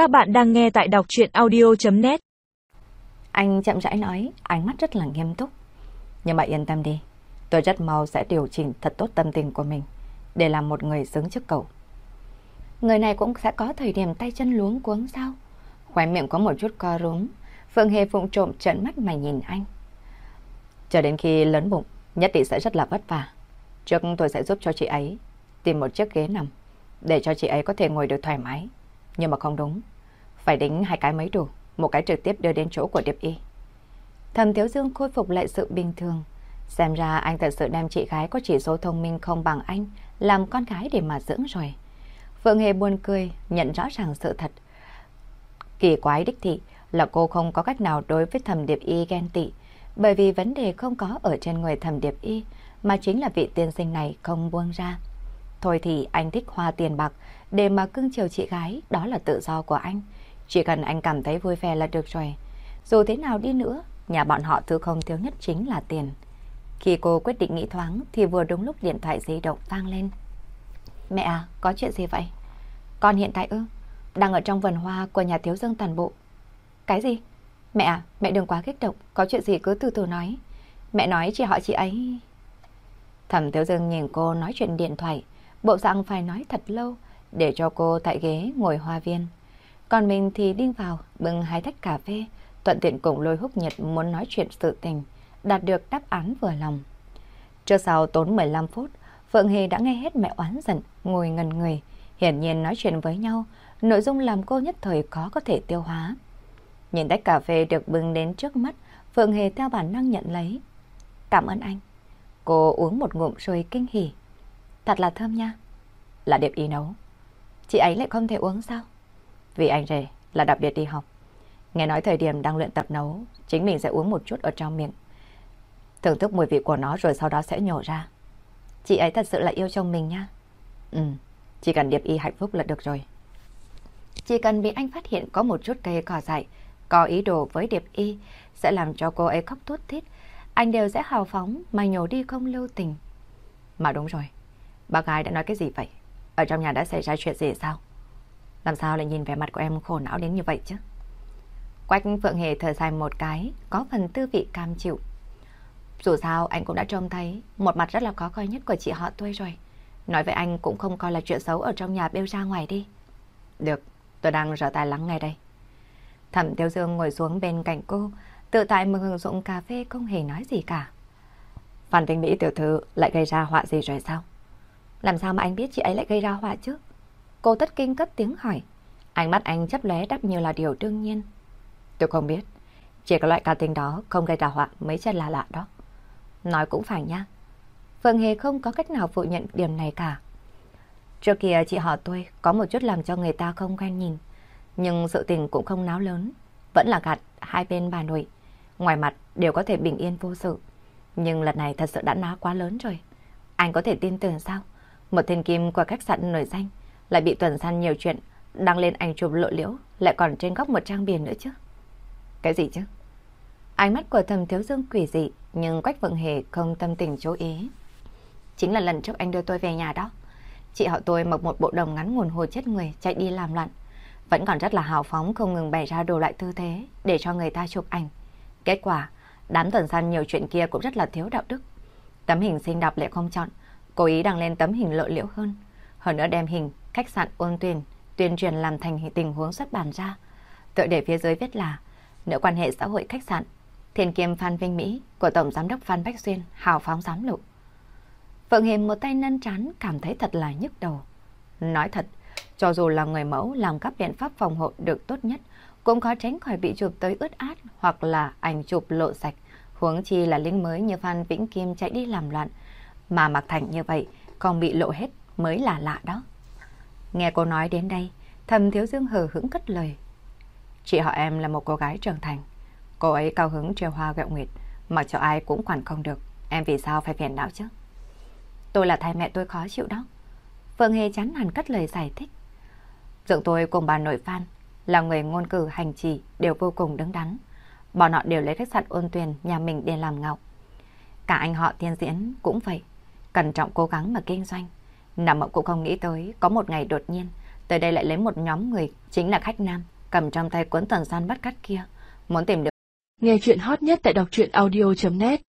Các bạn đang nghe tại đọc chuyện audio.net Anh chậm rãi nói, ánh mắt rất là nghiêm túc. Nhưng mà yên tâm đi, tôi rất mau sẽ điều chỉnh thật tốt tâm tình của mình để làm một người xứng trước cậu. Người này cũng sẽ có thời điểm tay chân luống cuống sao? Khóe miệng có một chút co rúm, Phượng Hề phụng trộm trận mắt mà nhìn anh. Chờ đến khi lớn bụng, nhất định sẽ rất là vất vả. Trước tôi sẽ giúp cho chị ấy tìm một chiếc ghế nằm để cho chị ấy có thể ngồi được thoải mái. Nhưng mà không đúng. Phải đính hai cái mấy đủ, một cái trực tiếp đưa đến chỗ của Điệp Y. Thầm Thiếu Dương khôi phục lại sự bình thường. Xem ra anh thật sự đem chị gái có chỉ số thông minh không bằng anh làm con gái để mà dưỡng rồi. Phượng Hề buồn cười, nhận rõ ràng sự thật. Kỳ quái đích thị là cô không có cách nào đối với thầm Điệp Y ghen tị, bởi vì vấn đề không có ở trên người thầm Điệp Y, mà chính là vị tiên sinh này không buông ra. Thôi thì anh thích hoa tiền bạc, để mà cưng chiều chị gái, đó là tự do của anh. Chỉ cần anh cảm thấy vui vẻ là được rồi. Dù thế nào đi nữa, nhà bọn họ thứ không thiếu nhất chính là tiền. Khi cô quyết định nghĩ thoáng thì vừa đúng lúc điện thoại di động vang lên. Mẹ à, có chuyện gì vậy? Con hiện tại ư? Đang ở trong vườn hoa của nhà thiếu dương toàn bộ. Cái gì? Mẹ à, mẹ đừng quá kích động, có chuyện gì cứ từ từ nói. Mẹ nói chị họ chị ấy... Thẩm thiếu dương nhìn cô nói chuyện điện thoại, bộ dạng phải nói thật lâu để cho cô tại ghế ngồi hoa viên. Còn mình thì đi vào bưng hai tách cà phê, thuận tiện cùng lôi húc nhật muốn nói chuyện sự tình, đạt được đáp án vừa lòng. Trước sau tốn 15 phút, Phượng Hề đã nghe hết mẹ oán giận, ngồi ngần người, hiển nhiên nói chuyện với nhau, nội dung làm cô nhất thời khó có thể tiêu hóa. Nhìn tách cà phê được bưng đến trước mắt, Phượng Hề theo bản năng nhận lấy. Cảm ơn anh. Cô uống một ngụm rồi kinh hỉ. Thật là thơm nha. Là điệp ý nấu. Chị ấy lại không thể uống sao? Vì anh rể là đặc biệt đi học. Nghe nói thời điểm đang luyện tập nấu, chính mình sẽ uống một chút ở trong miệng. Thưởng thức mùi vị của nó rồi sau đó sẽ nhổ ra. Chị ấy thật sự là yêu chồng mình nha. Ừ, chỉ cần điệp y hạnh phúc là được rồi. Chỉ cần bị anh phát hiện có một chút cây cỏ dại, có ý đồ với điệp y, sẽ làm cho cô ấy khóc thút thít. Anh đều sẽ hào phóng mà nhổ đi không lưu tình. Mà đúng rồi, bà gái đã nói cái gì vậy? Ở trong nhà đã xảy ra chuyện gì sao? Làm sao lại nhìn vẻ mặt của em khổ não đến như vậy chứ? Quách Phượng Hề thở dài một cái, có phần tư vị cam chịu. Dù sao anh cũng đã trông thấy một mặt rất là khó coi nhất của chị họ tôi rồi. Nói với anh cũng không coi là chuyện xấu ở trong nhà bêu ra ngoài đi. Được, tôi đang rửa tay lắng nghe đây. Thẩm Tiêu Dương ngồi xuống bên cạnh cô, tự tại mừng hưởng dụng cà phê không hề nói gì cả. Phan Vinh Mỹ tiểu thư lại gây ra họa gì rồi sao? Làm sao mà anh biết chị ấy lại gây ra họa chứ? Cô tất kinh cất tiếng hỏi. Ánh mắt anh chấp lé đáp như là điều đương nhiên. Tôi không biết. Chỉ có loại cá tinh đó không gây ra họa mấy chân là lạ đó. Nói cũng phải nha. Phương Hề không có cách nào phủ nhận điểm này cả. Trước kia chị họ tôi có một chút làm cho người ta không quen nhìn. Nhưng sự tình cũng không náo lớn. Vẫn là gạt hai bên bà nội. Ngoài mặt đều có thể bình yên vô sự. Nhưng lần này thật sự đã ná quá lớn rồi. Anh có thể tin tưởng sao? Một thiên kim của khách sạn nổi danh lại bị tuần săn nhiều chuyện, đăng lên ảnh chụp lộ liễu, lại còn trên góc một trang biển nữa chứ. Cái gì chứ? Ánh mắt của thầm thiếu dương quỷ dị, nhưng Quách Vượng Hề không tâm tình chú ý. Chính là lần trước anh đưa tôi về nhà đó. Chị họ tôi mặc một bộ đồng ngắn nguồn hồi chết người, chạy đi làm loạn. Vẫn còn rất là hào phóng không ngừng bày ra đồ loại tư thế để cho người ta chụp ảnh. Kết quả, đám tuần săn nhiều chuyện kia cũng rất là thiếu đạo đức. Tấm hình xinh đẹp lại không chọn, cố ý đăng lên tấm hình lộ liễu hơn. Hơn nữa đem hình khách sạn ôn tuyển, tuyên truyền làm thành tình huống xuất bản ra. Tựa để phía dưới viết là nữ quan hệ xã hội khách sạn, thiên kiêm Phan Vinh Mỹ của Tổng Giám đốc Phan Bách Xuyên hào phóng giám lộ. Phượng Hiền một tay nâng chán cảm thấy thật là nhức đầu. Nói thật, cho dù là người mẫu làm các biện pháp phòng hộ được tốt nhất, cũng khó tránh khỏi bị chụp tới ướt át hoặc là ảnh chụp lộ sạch, huống chi là lính mới như Phan Vĩnh Kim chạy đi làm loạn. Mà mặc thành như vậy, còn bị lộ hết mới là lạ đó. Nghe cô nói đến đây, thầm thiếu dương hờ hững cất lời. Chị họ em là một cô gái trưởng thành. Cô ấy cao hứng treo hoa gẹo nguyệt, mặc cho ai cũng quản không được. Em vì sao phải phiền não chứ? Tôi là thay mẹ tôi khó chịu đó. Phương Hề chán hẳn cất lời giải thích. Dượng tôi cùng bà nội Phan là người ngôn cử hành trì đều vô cùng đứng đắn. Bọn họ đều lấy khách sạn ôn tuyền nhà mình để làm ngọc. Cả anh họ tiên diễn cũng vậy. Cẩn trọng cố gắng mà kinh doanh. Nằm mộng cũng không nghĩ tới có một ngày đột nhiên Tới đây lại lấy một nhóm người, chính là khách nam, cầm trong tay cuốn tần san bắt cắt kia, muốn tìm được. Nghe chuyện hot nhất tại đọc truyện audio.net